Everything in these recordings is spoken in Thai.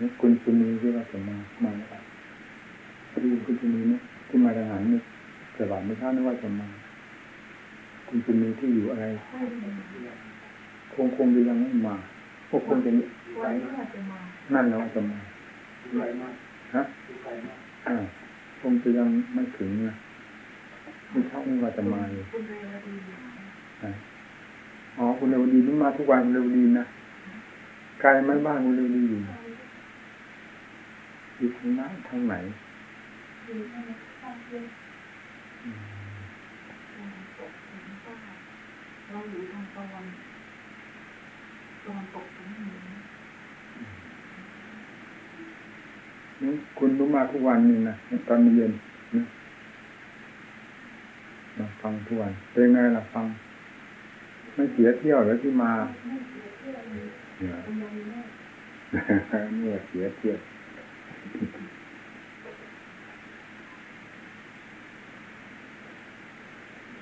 นี่คุณสุนีที่ว่าจะมามาแล้วที่คุณสุนีเนี่ยที่มาทหารนี่แต่ว่าไม่ทราบนะว่าจะมา คุณสุนีที่อยู่อะไรคงคงจะยังไม่มาพวกคงจะนนี้อาจจะมานั่นแล้วว่าจะมาไกลมาฮะอ่าคงจะยังไม่ถึงนะไม่เท่าไม่ว่าจะมาเลยอ๋อคุณเรวดีนี่มาทุกวันเรวดีนะไกลไหมบ้านคุณเรวดีอยู่ อยู่ทางหน้าทางไหนเราอยู่ทางตะวันตะวันตกของเหนือนี่คุณรู้มาทุกวันนี่นะตอนเย็นนะฟังทุกวันเป็นไงล่ะฟัง ไม่เสียเที่ยวแล้วที่มาเนี่ยเมื่อเสียเที่ยว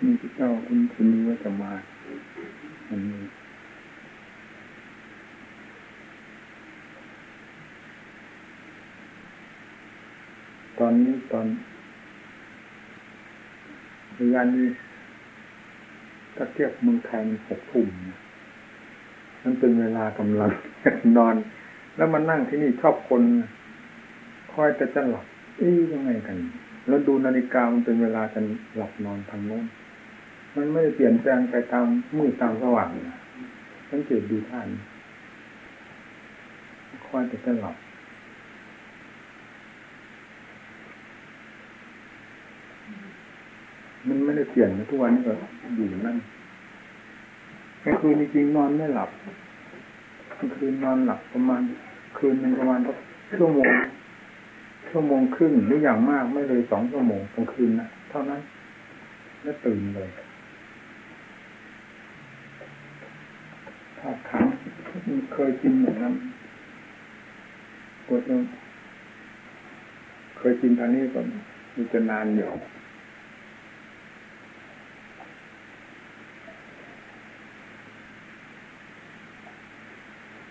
นี่ที่เจ้าคุณคุณนี้ว่าจะมาอันนี้ตอนนี้ตอนเวลานี้ถ้าเทียบเมืองไทยมันหกทุ่มนะมันเป็นเวลากำลังนอน แล้วมานั่งที่นี่ชอบคนค อยแต่จะหลับเอ๊ยยังไงกัน แล้วดูนาฬิกามันเป็นเวลาจะหลับนอนทางโน้นมันไม่ได้เปลี่ยนแปลงไปตามมืดตามสว่างนะสังเกตดูท่านคอยแต่จะหลับมันไม่ได้เปลี่ยนทุกวันนี้ก็อยู่นั่นกลางคืนจริงๆนอนไม่หลับกลางคืนนอนหลับประมาณ คืนหนึ่งประมาณสักชั่วโมง ชั่วโมงครึ่งหรืออย่างมากไม่เลยสองชั่วโมงกลางคืนนะเท่านั้น แล้วตื่นเลยถ้าครั้งเคยกินอย่างนั้นกดลงเคยกินตอนนี้ก็มันจะนานอยู่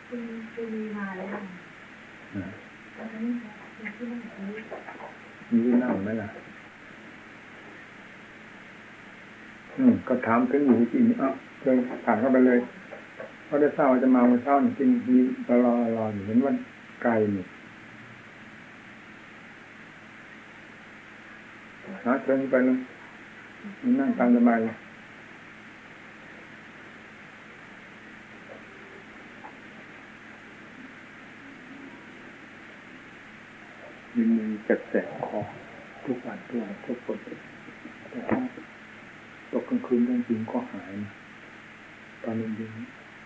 คุณคุณมีมาแล้วนะตอนนี้อย่างที่นั่งนี้ มีที่นั่งไหมล่ะอืมก็ถามถึงอยู่จริงเอ้าเชิญถามเข้าไปเลยเพราะได้ทราบว่าจะมาวันเช้าจริงมีรอรอรออยู่เห็นว่าไกลนี่หาเชิญไปเลยนั่งตามสบายเลย ยืนมือแสบคอทุกวันทุกวันทุกคนแต่ถ้าตกกลางคืนจริงๆก็หาย ตอนเย็น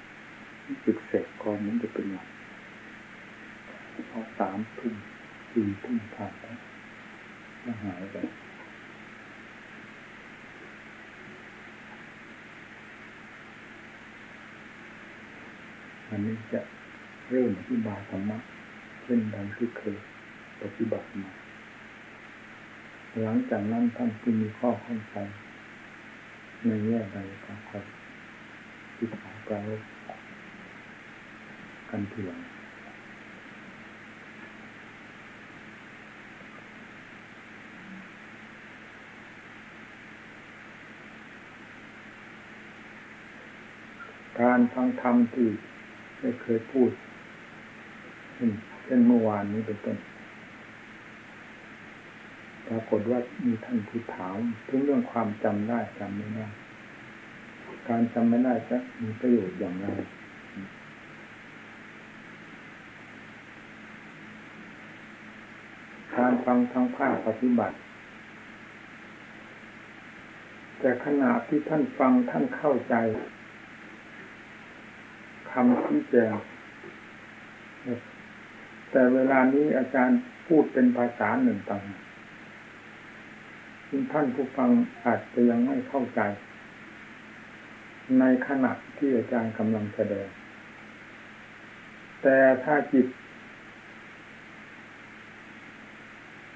ๆรู้สึกแสบคอเหมันจะเป็นหวัดพอสามทุ่มสี่ทุ่มผ่านไปก็หายไปอันนี้จะเริ่มอธิบายธรรมะเช่นดังที่เคย ปฏิบัติมาหลังจากนั้นท่านที่มีข้อข้องใจในแง่ใดก็คอยติดตามการกันเถื่อนการฟังธรรมที่ได้เคยพูดเช่นเช่นเมื่อวานนี้เป็นต้น ปรากฏว่ามีท่านผู้ถามถึงเรื่องความจำได้จำไม่ได้ การจำไม่ได้จะมีประโยชน์อย่างไรการฟังทางภาคปฏิบัติ แต่ขณะที่ท่านฟังท่านเข้าใจคำที่แจงแต่เวลานี้อาจารย์พูดเป็นภาษาหนึ่งต่างหาก ซึ่งท่านผู้ฟังอาจจะยังไม่เข้าใจ ในขณะที่อาจารย์กำลังแสดง แต่ถ้าจิต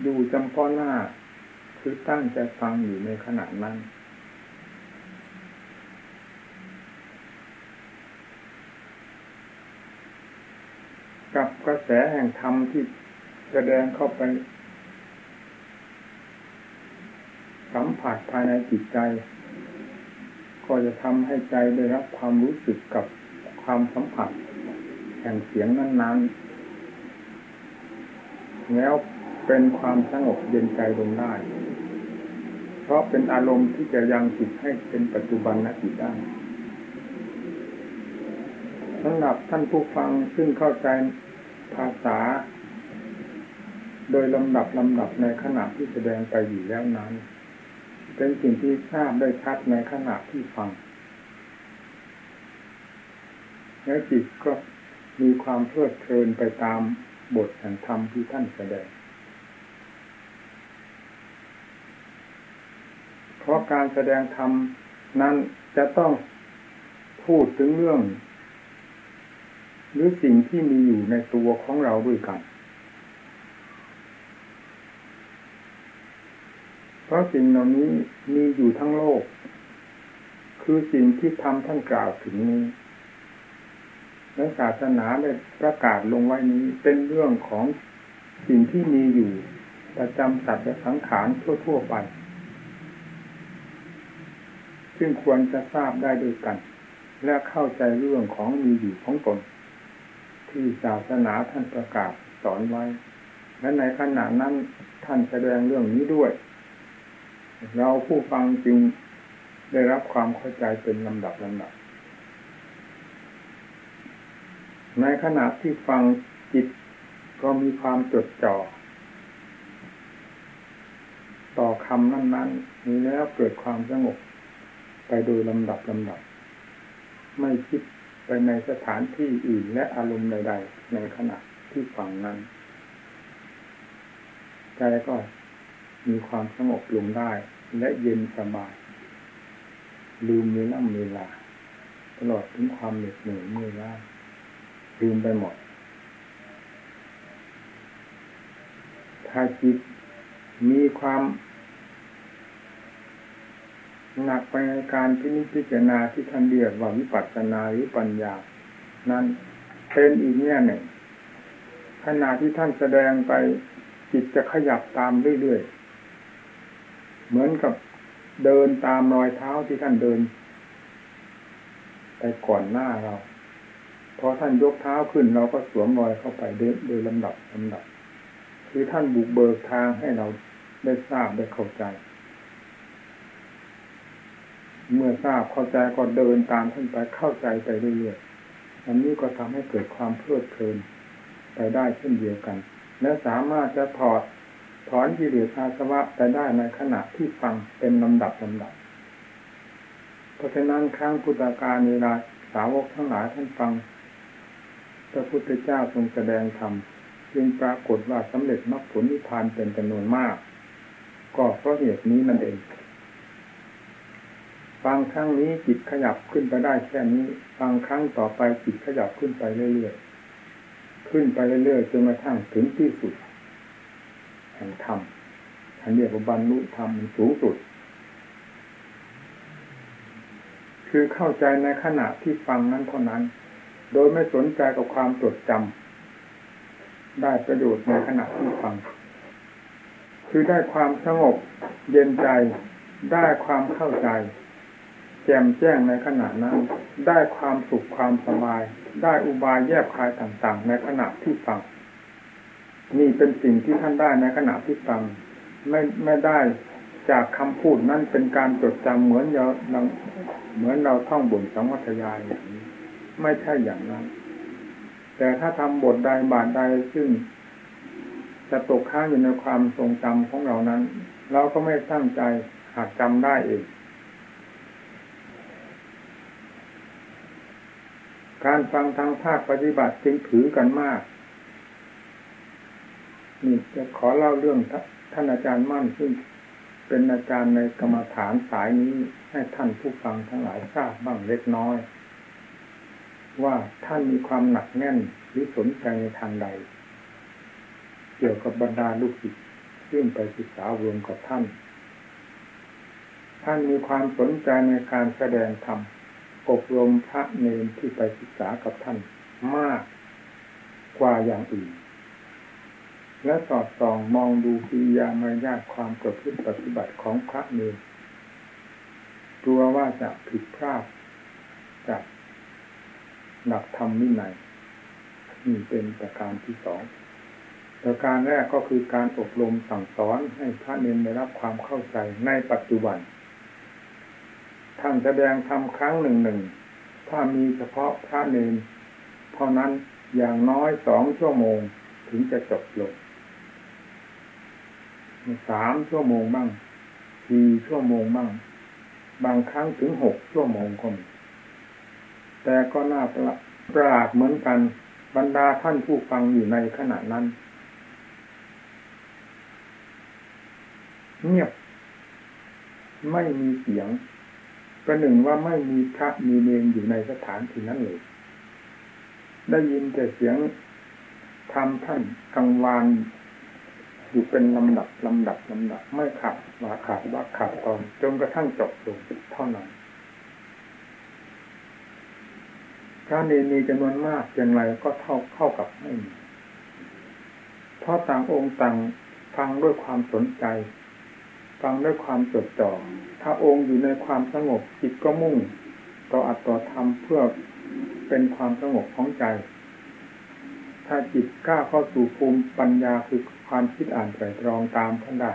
ดูจำเพาะหน้าคือตั้งใจฟังอยู่ในขณะนั้นกับกระแสแห่งธรรมที่แสดงเข้าไป สัม ผัสภายในจิตใจ ก็จะทำให้ใจได้รับความรู้สึกกับความสัมผัส แห่งเสียงนั้นๆ แล้วเป็นความสงบเย็นใจลงได้ เพราะเป็นอารมณ์ที่จะยังจิตให้เป็นปัจจุบันนจิตได้สำหรับท่านผู้ฟังซึ่งเข้าใจภาษา โดยลำดับลำดับในขณะที่แสดงไปอยู่แล้วนั้น เป็นสิ่งที่ทราบได้ชัดในขณะที่ฟัง แล้วจิตก็มีความเพลิดเพลินไปตามบทแห่งธรรมที่ท่านแสดง เพราะการแสดงธรรมนั้นจะต้องพูดถึงเรื่อง หรือสิ่งที่มีอยู่ในตัวของเราด้วยกัน เพราะสิ่งเหล่านี้มีอยู่ทั้งโลก คือสิ่งที่ทำท่านกล่าวถึงนี้และศาสนาได้ประกาศลงไว้นี้เป็นเรื่องของสิ่งที่มีอยู่ประจำสัตว์และสังขารทั่ว ๆ ไป ซึ่งควรจะทราบได้ด้วยกัน และเข้าใจเรื่องของมีอยู่ของตน ที่ศาสนาท่านประกาศสอนไว้ และในขณะนั้นท่านแสดงเรื่องนี้ด้วย เราผู้ฟังจึงได้รับความเข้าใจเป็นลำดับลำดับ ในขณะที่ฟังจิตก็มีความจดจ่อ ต่อคำนั้นๆนี้แล้วเกิดความสงบไปโดยลำดับลำดับ ไม่คิดไปในสถานที่อื่นและอารมณ์ใดๆในขณะที่ฟังนั้น ใจก็ มีความสงบลงได้ และเย็นสบาย ลืมเวลาเวลา ตลอดถึงความเหน็ดเหนื่อยเมื่อยล้าลืมไปหมด ถ้าจิตมีความหนักไปในการพินิจพิจารณาที่ท่านเรียกว่าวิปัสสนาหรือปัญญา นั้นเป็นอีกแง่หนึ่งขณะที่ท่านแสดงไปจิตจะขยับตามเรื่อยๆ เหมือนกับเดินตามรอยเท้าที่ท่านเดิน ไปก่อนหน้าเรา พอท่านยกเท้าขึ้นเราก็สวมรอยเข้าไปเดินโดยลำดับลำดับ คือท่านบุกเบิกทางให้เราได้ทราบได้เข้าใจ เมื่อทราบเข้าใจก็เดินตามท่านไปเข้าใจไปเรื่อยๆอันนี้ก็ทำให้เกิดความเพลิดเพลินไปได้เช่นเดียวกัน และสามารถจะถอด ถอนกิเลสอาสวะไปได้ในขณะที่ฟังเป็นลำดับลำดับ เพราะฉะนั้นครั้งพุทธกาลเวลาสาวกทั้งหลายท่านฟังพระพุทธเจ้าทรงแสดงธรรมจึงปรากฏว่าสำเร็จมรรคผลนิพพานเป็นจำนวนมาก ก็เพราะเหตุนี้นั่นเอง ฟังครั้งนี้จิตขยับขึ้นไปได้แค่นี้ ฟังครั้งต่อไปจิตขยับขึ้นไปเรื่อยๆ ขึ้นไปเรื่อยๆจนกระทั่งถึงที่สุด แห่งธรรมอันเรียกว่าบรรลุธรรมสูงสุด คือเข้าใจในขณะที่ฟังนั้นเท่านั้น โดยไม่สนใจกับความจดจำได้ประโยชน์ในขณะที่ฟัง คือได้ความสงบเย็นใจ ได้ความเข้าใจแจ่มแจ้งในขณะนั้น ได้ความสุขความสบาย ได้อุบายแยบคายต่างๆ ในขณะที่ฟัง นี่เป็นสิ่งที่ท่านได้ในขณะที่ฟังไม่ไม่ได้จากคำพูดนั้นเป็นการจดจำเหมือนเราเหมือนเราท่องบทสังวัตยายอย่างนี้ ไม่ใช่อย่างนั้น แต่ถ้าทำบทใดบาทใดซึ่งจะตกค้างอยู่ในความทรงจำของเรานั้น เราก็ไม่ตั้งใจหากจำได้เองการฟังทางภาคปฏิบัติจึงถือกันมาก นี่จะขอเล่าเรื่องท่านอาจารย์มั่นซึ่งเป็นอาจารย์ในกรรมฐานสายนี้ให้ท่านผู้ฟังทั้งหลายทราบบ้างเล็กน้อย ว่าท่านมีความหนักแน่นหรือสนใจในทางใด เกี่ยวกับบรรดาลูกศิษย์ซึ่งไปศึกษารวมกับท่าน ท่านมีความสนใจในการแสดงธรรมอบรมพระเนรที่ไปศึกษากับท่านมากกว่าอย่างอื่น และสอดส่องมองดูกิริยามารยาทความประพฤติปฏิบัติของพระเนรกลัวว่าจะผิดพลาดจากหลักธรรมวินัยนี่เป็นประการที่สองประการแรกก็คือการอบรมสั่งสอนให้พระเนรได้รับความเข้าใจในปัจจุบันท่านแสดงธรรมครั้งหนึ่งหนึ่งถ้ามีเฉพาะพระเนรเท่านั้นอย่างน้อยสองชั่วโมงถึงจะจบลง สามชั่วโมงบ้างสี่ชั่วโมงบ้าง บางครั้งถึงหกชั่วโมงก็มีแต่ก็น่าประหลาดประหลาดเหมือนกัน บรรดาท่านผู้ฟังอยู่ในขณะนั้น เงียบ ไม่มีเสียง ประหนึ่งว่าไม่มีพระมีเนรอยู่ในสถานที่นั้นเลย ได้ยินแต่เสียงทำท่านกังวาน อยู่เป็นลำดับลำดับลำดับ ไม่ขาดว่าขาดว่าขาดตอนจนกระทั่งจบลงเท่านั้นพระเนมีจำนวนมากอย่างไรก็เท่าเข้ากับไม่มีเพราะต่างองค์ต่างฟังด้วยความสนใจ ฟังด้วยความจดจ่อถ้าองค์อยู่ในความสงบจิตก็มุ่ง ต่ออัตต่อธรรมเพื่อเป็นความสงบของใจ ถ้าจิตกล้าเข้าสู่ภูมิปัญญาคือ ความคิดอ่านไตรตรองตามท่านได้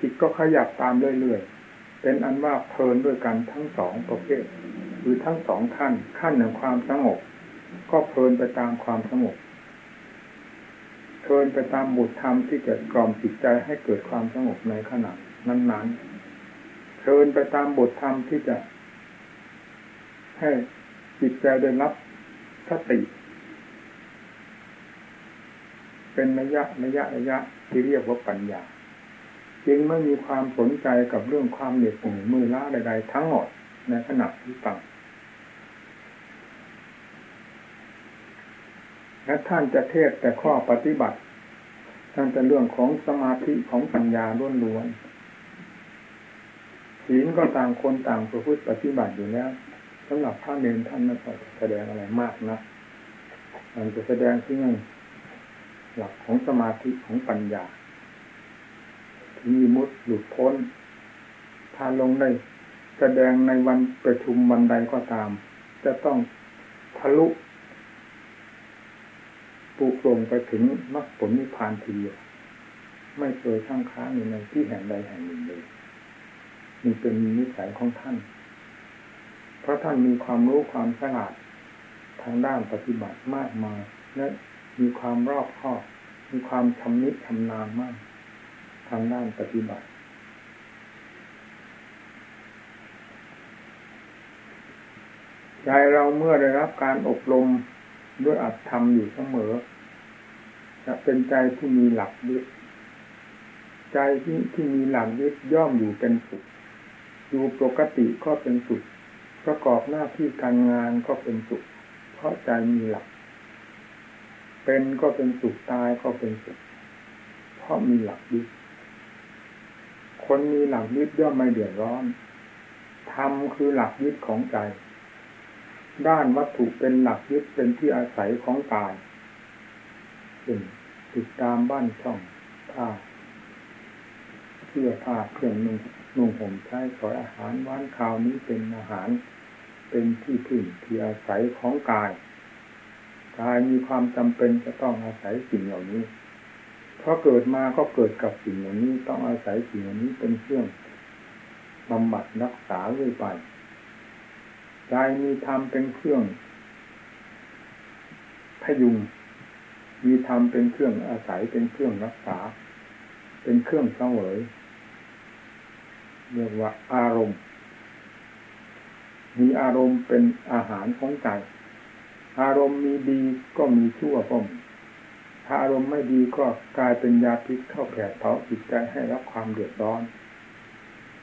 จิตก็ขยับตามเรื่อยๆ เป็นอันว่าเพลินด้วยกันทั้งสองประเภทหรือทั้งสองขั้นขั้นหนึ่งความสงบ ก็เพลินไปตามความสงบเพลินไปตามบทธรรมที่จะกล่อมจิตใจให้เกิดความสงบในขณะนั้นๆเพลินไปตามบทธรรมที่จะ ให้จิตใจได้รับสติ เป็นระยะระยะระยะที่เรียกว่าปัญญา จึงไม่มีความสนใจกับเรื่องความเหน็ดเหนื่อยมือล้าใด ๆ ทั้งหมดในขณะที่ฟังและท่านจะเทศแต่ข้อปฏิบัติท่านจะเรื่องของสมาธิของปัญญาล้วนๆศีลก็ต่างคนต่างประพฤติปฏิบัติอยู่แล้วสำหรับพระเนรท่านไม่ค่อยแสดงอะไรมากนะมันจะแสดงที่นั่น หลักของสมาธิของปัญญาที่มีมุดหลุดพ้น ถ้าลงได้แสดงในวันประชุมวันใดก็ตาม จะต้องทะลุปูกลงไปถึงมรรคผลนิพพานทีเดียวไม่เคยข้างค้างอยู่ในที่แห่งใดแห่งหนึ่งเลยนี่เป็นนิสัยของท่าน เพราะท่านมีความรู้ความฉลาดทางด้านปฏิบัติมากมายและ มีความรอบคอบ มีความชำนิชำนาญมาก ทางด้านปฏิบัติ ใจเราเมื่อได้รับการอบรมด้วยอัตธรรมอยู่เสมอ จะเป็นใจที่มีหลักยึดใจที่ที่มีหลักยึดย่อมอยู่เป็นสุขอยู่ปกติก็เป็นสุขประกอบหน้าที่การงานก็เป็นสุขเพราะใจมีหลัก เป็นก็เป็นสุขตายก็เป็นสุข เพราะมีหลักยึดคนมีหลักยึดย่อมไม่เดือดร้อนธรรมคือหลักยึดของใจ ด้านวัตถุเป็นหลักยึดเป็นที่อาศัยของกายเช่นติดตามบ้านช่องผ้าเสื้อผ้าเครื่องนุ่งนุ่งห่มใช้สอยอาหารว่านข้าวนี้เป็นอาหาร เป็นที่พึ่งที่อาศัยของกาย กายมีความจำเป็นจะต้องอาศัยสิ่งเหล่านี้ เพราะเกิดมาก็เกิดกับสิ่งเหล่านี้ต้องอาศัยสิ่งเหล่านี้เป็นเครื่องบำบัดรักษาเรื่อยไปใจมีธรรมเป็นเครื่องพยุง มีธรรมเป็นเครื่องอาศัยเป็นเครื่องรักษา เป็นเครื่องเสวยเรียกว่าอารมณ์ มีอารมณ์เป็นอาหารของใจ อารมณ์มีดีก็มีชั่วก็มีถ้าอารมณ์ไม่ดีก็กลายเป็นยาพิษเข้าแผดเผาจิตใจให้รับความเดือดร้อน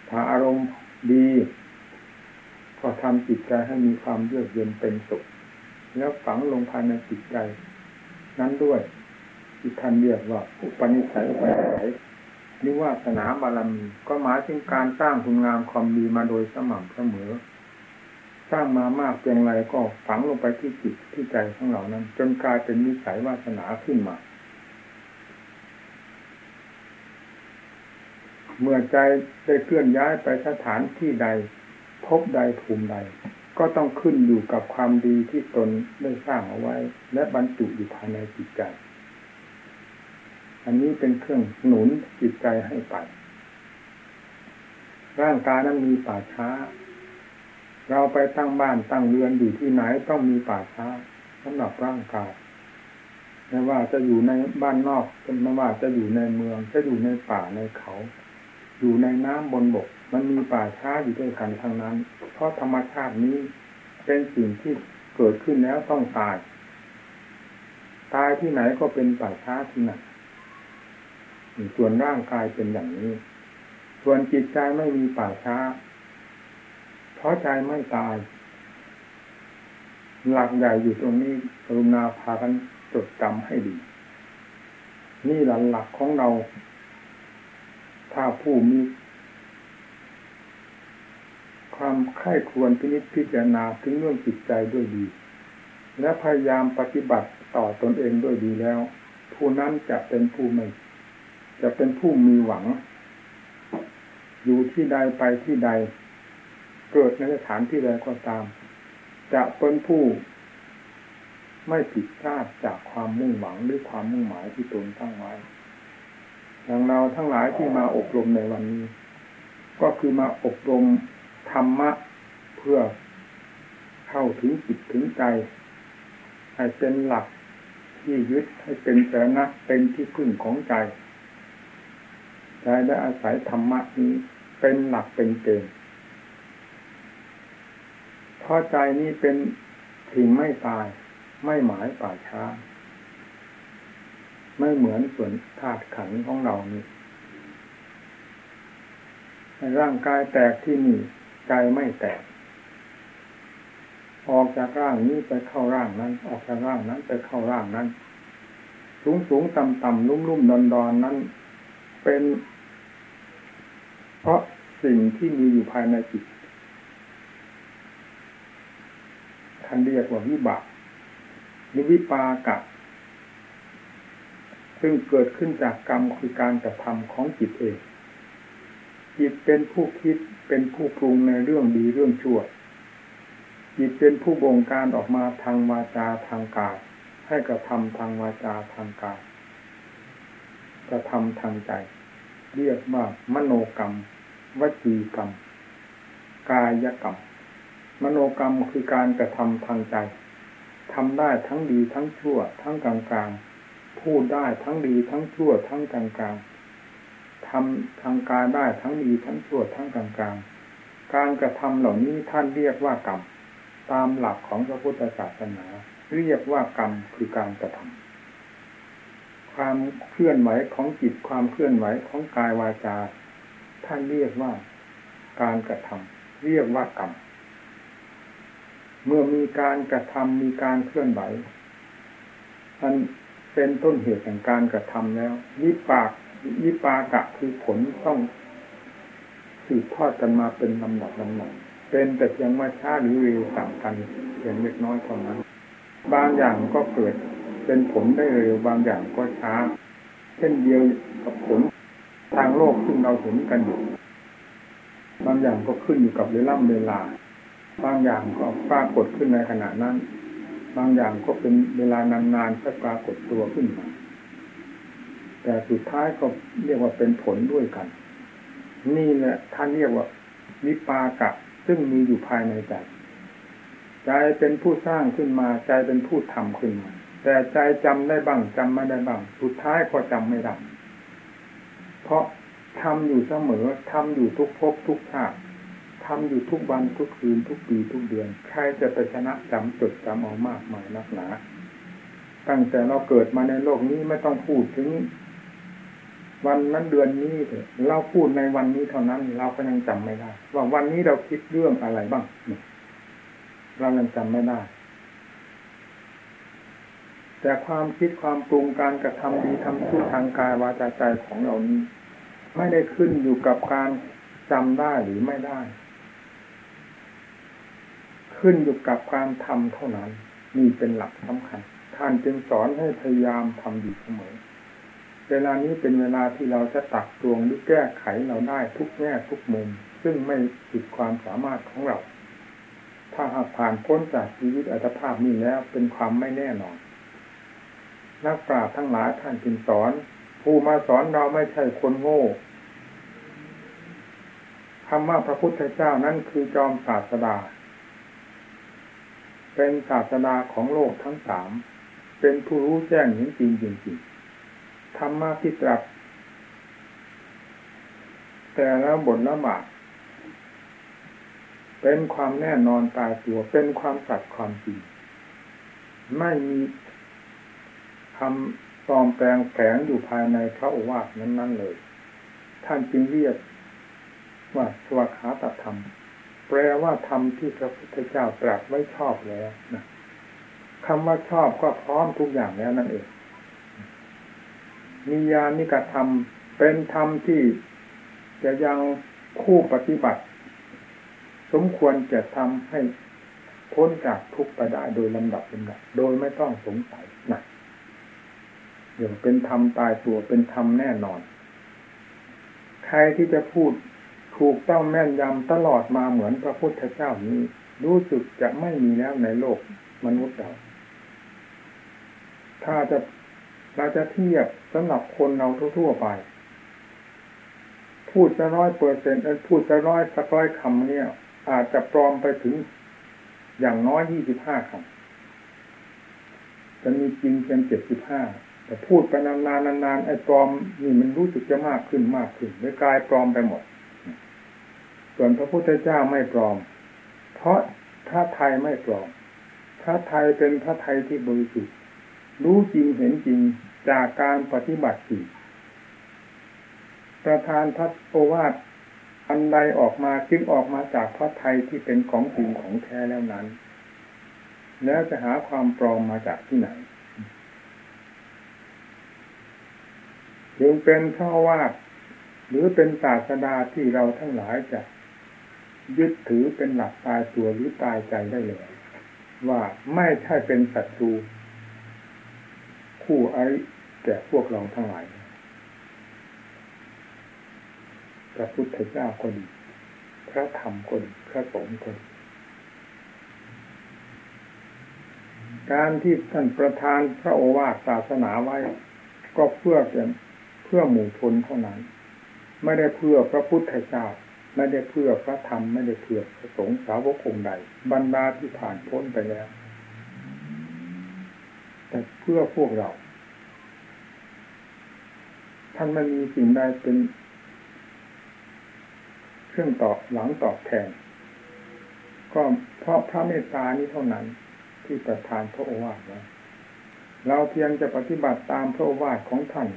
ถ้าอารมณ์ดีก็ทำจิตใจให้มีความเยือกเย็นเป็นสุข แล้วฝังลงภายในจิตใจ นั้นด้วยที่ท่านเรียกว่าอุปนิสัยอุปนิสัยนิวาสนาบารมีก็หมายถึงการสร้างคุณงามความดีมาโดยสม่ำเสมอ สร้างมามากเพียงไรก็ฝังลงไปที่จิตที่ใจของเรานั้น จนกลายเป็นนิสัยวาสนาขึ้นมา เมื่อใจได้เคลื่อนย้ายไปสถานที่ใด พบใดภูมิใด ก็ต้องขึ้นอยู่กับความดีที่ตนได้สร้างเอาไว้ และบรรจุอยู่ภายในจิตใจ อันนี้เป็นเครื่องหนุนจิตใจให้ไปร่างกายนั้นมีป่าช้า เราไปตั้งบ้านตั้งเรือนอยู่ที่ไหนต้องมีป่าช้าสำหรับร่างกายไม่ว่าจะอยู่ในบ้านนอกไม่ว่าจะอยู่ในเมือง จะอยู่ในป่าในเขา อยู่ในน้ำบนบก มันมีป่าช้าอยู่ด้วยกันทั้งนั้น เพราะธรรมชาตินี้เป็นสิ่งที่เกิดขึ้นแล้วต้องตาย ตายที่ไหนก็เป็นป่าช้าที่นั่นส่วนร่างกายเป็นอย่างนี้ ส่วนจิตใจไม่มีป่าช้า เพราะใจไม่ตาย หลักใหญ่อยู่ตรงนี้กรุณาพากันจดจำให้ดี นี่หลักหลักของเรา ถ้าผู้มีความไข้ควรพินิจพิจารณาถึงเรื่องจิตใจด้วยดี และพยายามปฏิบัติต่อตนเองด้วยดีแล้ว ผู้นั้นจะเป็นผู้ไม่จะเป็นผู้มีหวัง อยู่ที่ใดไปที่ใด เกิดในสถานที่ใดก็ตาม จะเป็นผู้ ไม่ผิดพลาดจากความมุ่งหวังหรือความมุ่งหมายที่ตนตั้งไว้อย่างเราทั้งหลายที่มาอบรมในวันนี้ ก็คือมาอบรมธรรมะเพื่อเข้าถึงจิตถึงใจ ให้เป็นหลักที่ยึดให้เป็นสาระเป็นที่พึ่งของใจใจได้อาศัยธรรมะนี้เป็นหลักเป็นเกณฑ์ เพราะใจนี้เป็นสิ่งไม่ตาย ไม่หมายป่าช้า ไม่เหมือนส่วนธาตุขันของเรานี่ร่างกายแตกที่นี่ใจไม่แตก ออกจากร่างนี้ไปเข้าร่างนั้น ออกจากร่างนั้นไปเข้าร่างนั้น สูงสูงต่ำต่ำลุ่มลุ่มดอนดอนนั้น เป็น เพราะสิ่งที่มีอยู่ภายในจิตท่านเรียกว่าวิบากนิวิปากะซึ่งเกิดขึ้นจากกรรมคือการกระทำของจิตเอง จิตเป็นผู้คิดเป็นผู้ปรุงในเรื่องดีเรื่องชั่ว จิตเป็นผู้บงการออกมาทางวาจาทางกาย ให้กระทำทางวาจาทางกาย กระทำทางใจ เรียกว่ามโนกรรม วจีกรรม กายกรรม มโนกรรมคือการกระทำทางใจทำได้ทั้งดีทั้งชั่ว ทั้งกลางกลางพูดได้ทั้งดีทั้งชั่ว ทั้งกลางกลางทำทางกายได้ทั้งดีทั้งชั่วทั้งกลางกลางการกระทำเหล่านี้ท่านเรียกว่ากรรมตามหลักของพระพุทธศาสนา เรียกว่ากรรมคือการกระทำความเคลื่อนไหวของจิตความเคลื่อนไหวของกายวาจา ท่านเรียกว่าการกระทำเรียกว่ากรรม เมื่อมีการกระทำมีการเคลื่อนไหวอันเป็นต้นเหตุแห่งการกระทำแล้ววิปากวิปากะคือผลต้องสืบทอดกันมาเป็นลำดับลำดับเป็นแต่เพียงว่าช้าหรือเร็วต่างกันเพียงเล็กน้อยเท่านั้น บางอย่างก็เกิดเป็นผลได้เร็วบางอย่างก็ช้า เช่นเดียวกับผลทางโลกซึ่งเราเห็นกันอยู่บางอย่างก็ขึ้นอยู่กับเวลาเวลา บางอย่างก็ปรากฏขึ้นในขณะนั้น บางอย่างก็เป็นเวลานานๆจะปรากฏตัวขึ้นมา แต่สุดท้ายก็เรียกว่าเป็นผลด้วยกัน นี่แหละท่านเรียกว่าวิปากะซึ่งมีอยู่ภายในใจใจเป็นผู้สร้างขึ้นมาใจเป็นผู้ทำขึ้นมา แต่ใจจำได้บ้างจำไม่ได้บ้าง สุดท้ายก็จำไม่ได้เพราะทำอยู่เสมอทำอยู่ทุกภพทุกชาติ ทำอยู่ทุกวันทุกคืนทุกปีทุกเดือน ใครจะไปชนะจำจดจำเอามากมายนักหนา ตั้งแต่เราเกิดมาในโลกนี้ไม่ต้องพูดถึง วันนั้นเดือนนี้เถอะเราพูดในวันนี้เท่านั้น เราก็ยังจำไม่ได้ ว่าวันนี้เราคิดเรื่องอะไรบ้างเรายังจำไม่ได้ แต่ความคิดความปรุงการกระทำดีทำชั่วทางกายวาจาใจของเรานี้ ไม่ได้ขึ้นอยู่กับการจำได้หรือไม่ได้ ขึ้นอยู่กับความทำเท่านั้นนี่เป็นหลักสำคัญ ท่านจึงสอนให้พยายามทำดีเสมอ เวลานี้เป็นเวลาที่เราจะตักตวงหรือแก้ไขเราได้ทุกแง่ทุกมุม ซึ่งไม่ผิดความสามารถของเรา ถ้าหากผ่านพ้นจากชีวิตอัตภาพนี้แล้วเป็นความไม่แน่นอน นักปราชญ์ทั้งหลายท่านจึงสอน ผู้มาสอนเราไม่ใช่คนโง่คำว่าพระพุทธเจ้านั้นคือจอมศาสดา เป็นศาสดาของโลกทั้งสาม เป็นผู้รู้แจ้งเห็นจริงจริงธรรมะที่ตรัสแต่แล้วบทละบาทเป็นความแน่นอนตายตัวเป็นความสัตย์ความจริง ไม่มีคำปลอมแปลงแฝงอยู่ภายในพระโอวาทนั้น ๆ เลย ท่านจึงเรียกว่าสวขาตธรรม แปลว่าธรรมที่พระพุทธเจ้าตรัสไว้ชอบแล้วนะคำว่าชอบก็พร้อมทุกอย่างแล้วนั่นเองมียานิกธรรมเป็นธรรมที่จะยังคู่ปฏิบัติ สมควรจะทำให้พ้นจากทุกข์ไปได้โดยลำดับลำดับโดยไม่ต้องสงสัยนะเดี๋ยวเป็นธรรมตายตัวเป็นธรรมแน่นอน ใครที่จะพูด ถูกต้องแม่นยำตลอดมาเหมือนพระพุทธเจ้านี้ รู้สึกจะไม่มีแล้วในโลกมนุษย์เรา ถ้าจะเราจะเทียบสำหรับคนเราทั่วๆไป พูดจะร้อยเปอร์เซ็นต์พูดจะร้อยสักร้อยคำเนี่ย อาจจะปลอมไปถึงอย่างน้อยยี่สิบห้าคำจะมีจริงเพียงเจ็ดสิบห้าแต่พูดไปนานๆนานๆไอ้ปลอมนี่มันรู้สึกจะมากขึ้นมากขึ้นเลยกลายปลอมไปหมด ส่วนพระพุทธเจ้าไม่ปลอม เพราะพระไทยไม่ปลอม พระไทยเป็นพระไทยที่บริสุทธิ์รู้จริงเห็นจริงจากการปฏิบัติจริงประธานพระโอวาทอันใดออกมาจึงออกมาจากพระไทยที่เป็นของจริงของแท้แล้วนั้น แล้วจะหาความปลอมมาจากที่ไหนจึงเป็นพระวาทหรือเป็นศาสดาที่เราทั้งหลายจะ ยึดถือเป็นหลักตายตัวหรือตายใจได้เลย ว่าไม่ใช่เป็นศัตรูคู่ไอ้แก่พวกเราทั้งหลายพระพุทธเจ้าก็ดีพระธรรมก็ดีพระสงฆ์ก็ดีการที่ท่านประทานพระโอวาทศาสนาไว้ ก็เพื่อเพื่อหมู่ชนเท่านั้น ไม่ได้เพื่อพระพุทธเจ้า ไม่ได้เพื่อพระธรรมไม่ได้เพื่อพระสงฆ์สาวกองใดบรรดาที่ผ่านพ้นไปแล้ว แต่เพื่อพวกเราท่านไม่มีสิ่งใดเป็น เครื่องตอบหลังตอบแทน ก็เพราะพระเมตตานี้เท่านั้น ที่ประทานพระโอวาทไว้เราเพียงจะปฏิบัติตามพระโอวาทของท่าน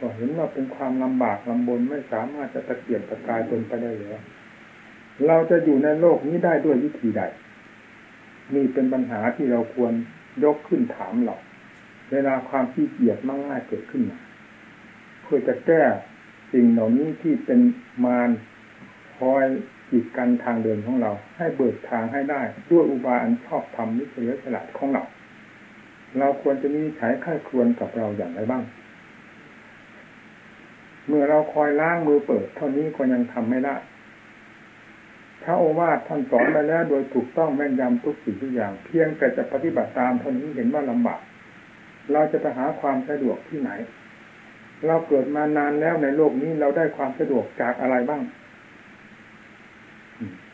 ก็เห็นว่าเป็นความลำบากลำบนไม่สามารถจะตะเกียบตะกายตนไปได้แล้วเราจะอยู่ในโลกนี้ได้ด้วยวิธีใดนี่เป็นปัญหาที่เราควรยกขึ้นถามเราเวลาความขี้เกียจมากง่ายเกิดขึ้นมาเพื่อจะแก้สิ่งเหล่านี้ที่เป็นมารคอยกีดกันทางเดินของเรา ให้เบิกทางให้ได้ ด้วยอุบายอันชอบธรรมนิสัยฉลาดของเรา เราควรจะมีใช้ค่าควนกับเราอย่างไรบ้าง เมื่อเราคอยล้างมือเปิด เท่านี้ก็ยังทำไม่ได้พระโอวาทท่านสอนไปแล้วโดยถูกต้องแม่นยำทุกสิ่งทุกอย่าง เพียงแต่จะปฏิบัติตามเท่านี้เห็นว่าลำบากเราจะไปหาความสะดวกที่ไหน เราเกิดมานานแล้วในโลกนี้เราได้ความสะดวกจากอะไรบ้าง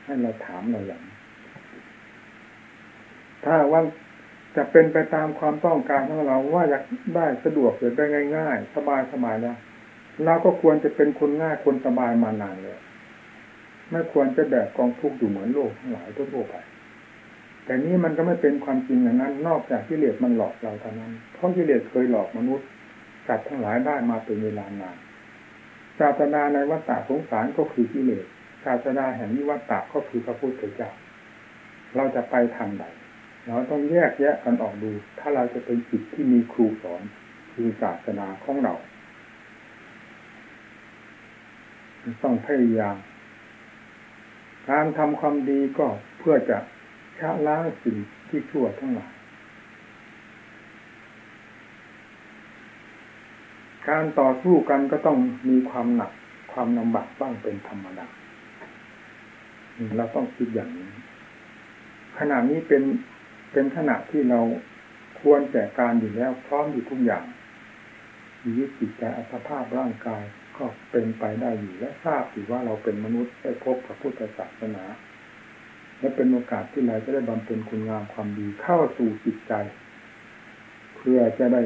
ให้เราถามเราอย่างถ้าว่าจะเป็นไปตามความต้องการของเราว่าอยากได้สะดวกเกิดได้ง่าย ๆ สบายๆแล้ว เราก็ควรจะเป็นคนง่ายคนสบายมานานเลยไม่ควรจะแบกกองทุกข์อยู่เหมือนโลกทั้งหลายทั่วไป แต่นี้มันก็ไม่เป็นความจริงอย่างนั้น นอกจากกิเลสมันหลอกเราเท่านั้น เพราะกิเลสเคยหลอกมนุษย์สัตว์ทั้งหลายได้มาเป็นเวลานาน ศาสนาในวัฏฏะสงสารก็คือกิเลส ศาสนาแห่งนิวัฏฏะก็คือพระพุทธเจ้า เราจะไปทางใดเราต้องแยกแยะกันออกดู ถ้าเราจะเป็นจิตที่มีครูสอนคือศาสนาของเรา ต้องพยายาม การทำความดีก็เพื่อจะชะล้างสิ่งที่ชั่วทั้งหลาย การต่อสู้กันก็ต้องมีความหนักความลำบากบ้างเป็นธรรมดาเราต้องคิดอย่างนี้ ขณะนี้เป็นเป็นขณะที่เราควรแก่การอยู่แล้วพร้อมอยู่ทุกอย่างชีวิตจิตใจอัตภาพร่างกาย ก็เป็นไปได้อยู่และทราบอยู่ว่าเราเป็นมนุษย์ได้พบพระพุทธศาสนา และเป็นโอกาสที่เราจะได้บำเพ็ญคุณงามความดีเข้าสู่จิตใจ เพื่อจะได้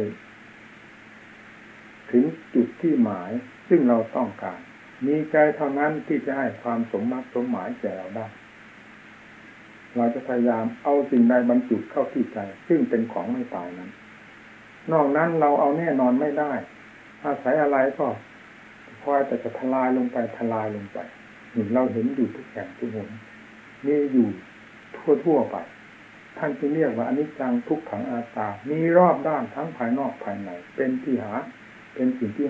ถึงจุดที่หมายซึ่งเราต้องการ มีใจเท่านั้นที่จะให้ความสมมาตรสมหมายแก่เราได้เราจะพยายามเอาสิ่งใดบรรจุเข้าที่ใจ ซึ่งเป็นของไม่ตายนั้น นอกนั้นเราเอาแน่นอนไม่ได้ อาศัยอะไรก็ พอยแต่จะทลายลงไปทลายลงไปนี่เราเห็นอยู่ทุกแห่งทุกหนมีอยู่ทั่วทั่วๆไป ท่านจึงเรียกว่าอนิจจังทุกขังอาตา มีรอบด้านทั้งภายนอกภายใน เป็นที่หา เป็นสิ่งที่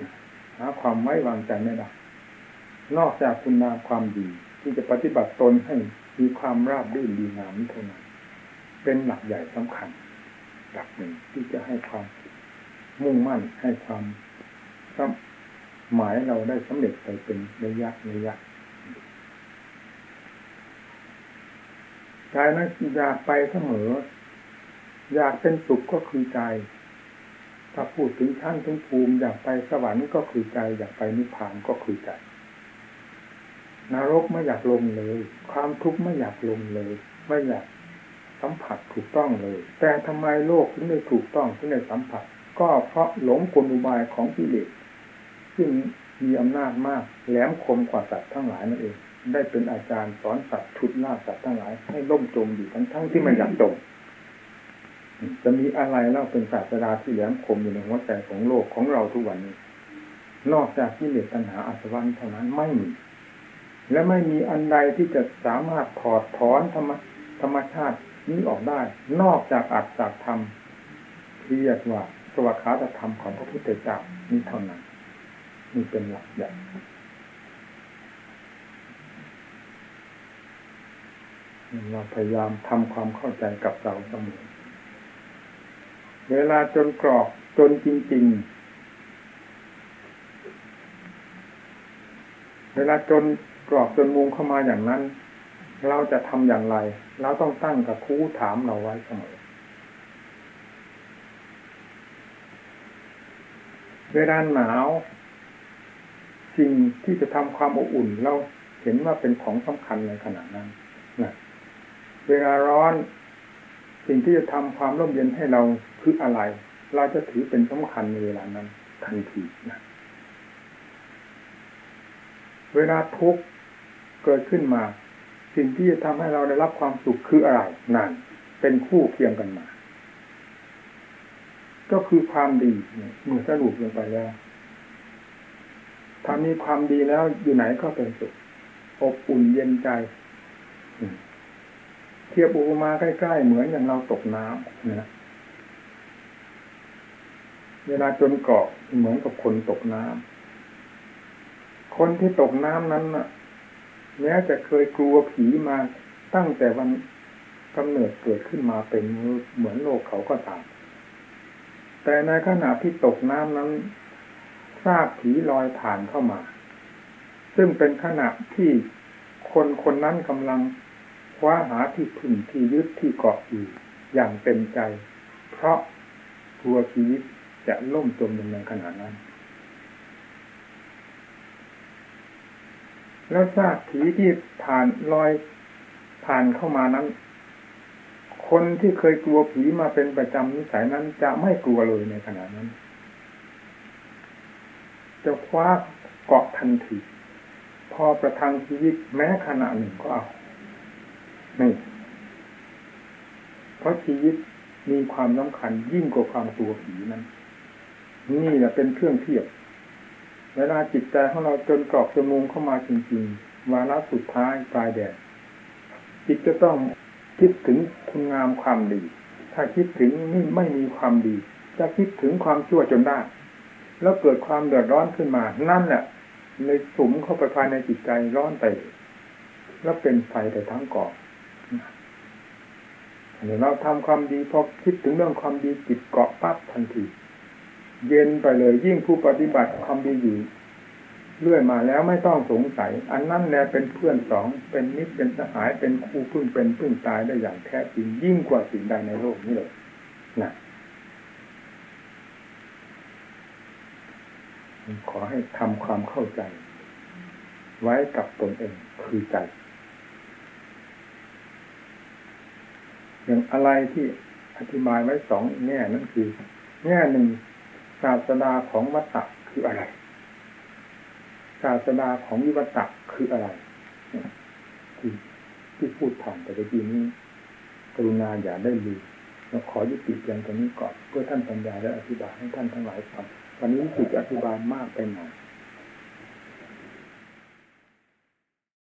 หาความไว้วางใจไม่ได้ นอกจากคุณงามความดี ที่จะปฏิบัติตนให้มีความราบรื่นดีงามนี้เท่านั้น เป็นหลักใหญ่สำคัญ หลักหนึ่งที่จะให้ความมุ่งมั่นให้ความ หมายเราได้สำเร็จไปเป็นระยะระยะใจนั้นอยากไปเสมอ อยากเป็นสุขก็คือใจ ถ้าพูดถึงชั้นถึงภูมิ อยากไปสวรรค์ก็คือใจ อยากไปนิพพานก็คือใจนรกไม่อยากลงเลย ความทุกข์ไม่อยากลงเลย ไม่อยากสัมผัสถูกต้องเลย แต่ทำไมโลกถึงได้ถูกต้องถึงได้สัมผัส ก็เพราะหลงกลอุบายของกิเลส ซึ่งมีอำนาจมากแหลมคมกว่าสัตว์ทั้งหลายนั่นเอง ได้เป็นอาจารย์สอนสัตว์ชุดหน้าสัตว์ทั้งหลาย ให้ล่มจมอยู่ทั้งทั้งที่ไม่อยากจมจะมีอะไรเล่าเป็นศาสดาที่แหลมคมอยู่ในหัวใจของโลกของเราทุกวันนี้ นอกจากกิเลสตัณหาอาสวะเท่านั้นไม่มี และไม่มีอันใดที่จะสามารถถอดถอนธรรมธรรมชาตินี้ออกได้ นอกจากอัตจากธรรมที่เรียกว่าสวัสดิธรรมของพระพุทธเจ้านี้เท่านั้น นี่เป็นหลักใหญ่เราพยายามทำความเข้าใจกับเราเสมอเวลาจนกรอกจนจริง ๆ เวลาจนกรอกจนมุงเข้ามาอย่างนั้น เราจะทำอย่างไร เราต้องตั้งกับคูถามเราไว้เสมอเวลาหนาว สิ่งที่จะทำความอบอุ่นเราเห็นว่าเป็นของสำคัญในขณะนั้นนะเวลาร้อน สิ่งที่จะทำความร่มเย็นให้เราคืออะไร เราจะถือเป็นสำคัญในเวลานั้น ทันทีนะเวลาทุกข์เกิดขึ้นมา สิ่งที่จะทำให้เราได้รับความสุขคืออะไรนั่นเป็นคู่เคียงกันมา ก็คือความดีเมื่อสรุปลงไปแล้ว ถ้ามีความดีแล้วอยู่ไหนก็เป็นสุขอบอุ่นเย็นใจเทียบอุปมาใกล้ๆเหมือนอย่างเราตกน้ำนะเวลาจนเกาะเหมือนกับคนตกน้ำคนที่ตกน้ำนั้นน่ะแม้จะเคยกลัวผีมาตั้งแต่วันกำเนิดเกิดขึ้นมาเป็นเหมือนโลกเขาก็ตามแต่ในขณะที่ตกน้ำนั้น ซากผีลอยผ่านเข้ามา ซึ่งเป็นขณะที่คนคนนั้นกำลังคว้าหาที่พึ่งที่ยึดที่เกาะอยู่อย่างเต็มใจ เพราะกลัวชีวิตจะล่มจมลงในขณะนั้น แล้วซากผีที่ผ่านลอยผ่านเข้ามานั้น คนที่เคยกลัวผีมาเป็นประจำนิสัยนั้นจะไม่กลัวเลยในขณะนั้น จะคว้าเกาะทันที พอประทังชีวิตแม้ขณะหนึ่งก็เอานี่เพราะชีวิตมีความสำคัญยิ่งกว่าความตัวผีนั้น นี่แหละเป็นเครื่องเทียบ เวลาจิตใจของเราจนกรอบจมูกเข้ามาจริงๆวาระสุดท้ายปลายแดดจิตจะต้องคิดถึงคุณงามความดี ถ้าคิดถึงนี่ไม่มีความดี จะคิดถึงความชั่วจนได้ แล้วเกิดความเดือดร้อนขึ้นมา นั่นแหละเลยสุมเข้าไปภายในจิตใจร้อนไป แล้วเป็นไฟแต่ทั้งกอบเดี๋ยวเราทำความดีพอคิดถึงเรื่องความดีจิตเกาะปั๊บทันที เย็นไปเลยยิ่งผู้ปฏิบัติความดีอยู่เรื่อยมาแล้วไม่ต้องสงสัย อันนั้นแหละเป็นเพื่อนสองเป็นมิตรเป็นสหายเป็นคู่พึ่งเป็นพึ่งตายได้อย่างแท้จริงยิ่งกว่าสิ่งใดในโลกนี้เลยนะผม ขอให้ทำความเข้าใจ ไว้กับตนเองคือใจ อย่างอะไรที่อธิบายไว้สองแง่นั่นคือ แง่หนึ่งศาสดาของวัตตะคืออะไร ศาสดาของวิวัตตะคืออะไร ที่ที่พูดผ่านไปเมื่กี้นี้กรุณาอย่าได้ลืมเราขอยุติเพียงตรงนี้ก่อนเพื่อท่านปัญญาได้อธิบายให้ท่านทั้งหลายฟัง วันนี้ผิดอธิบายมากไปหน่อย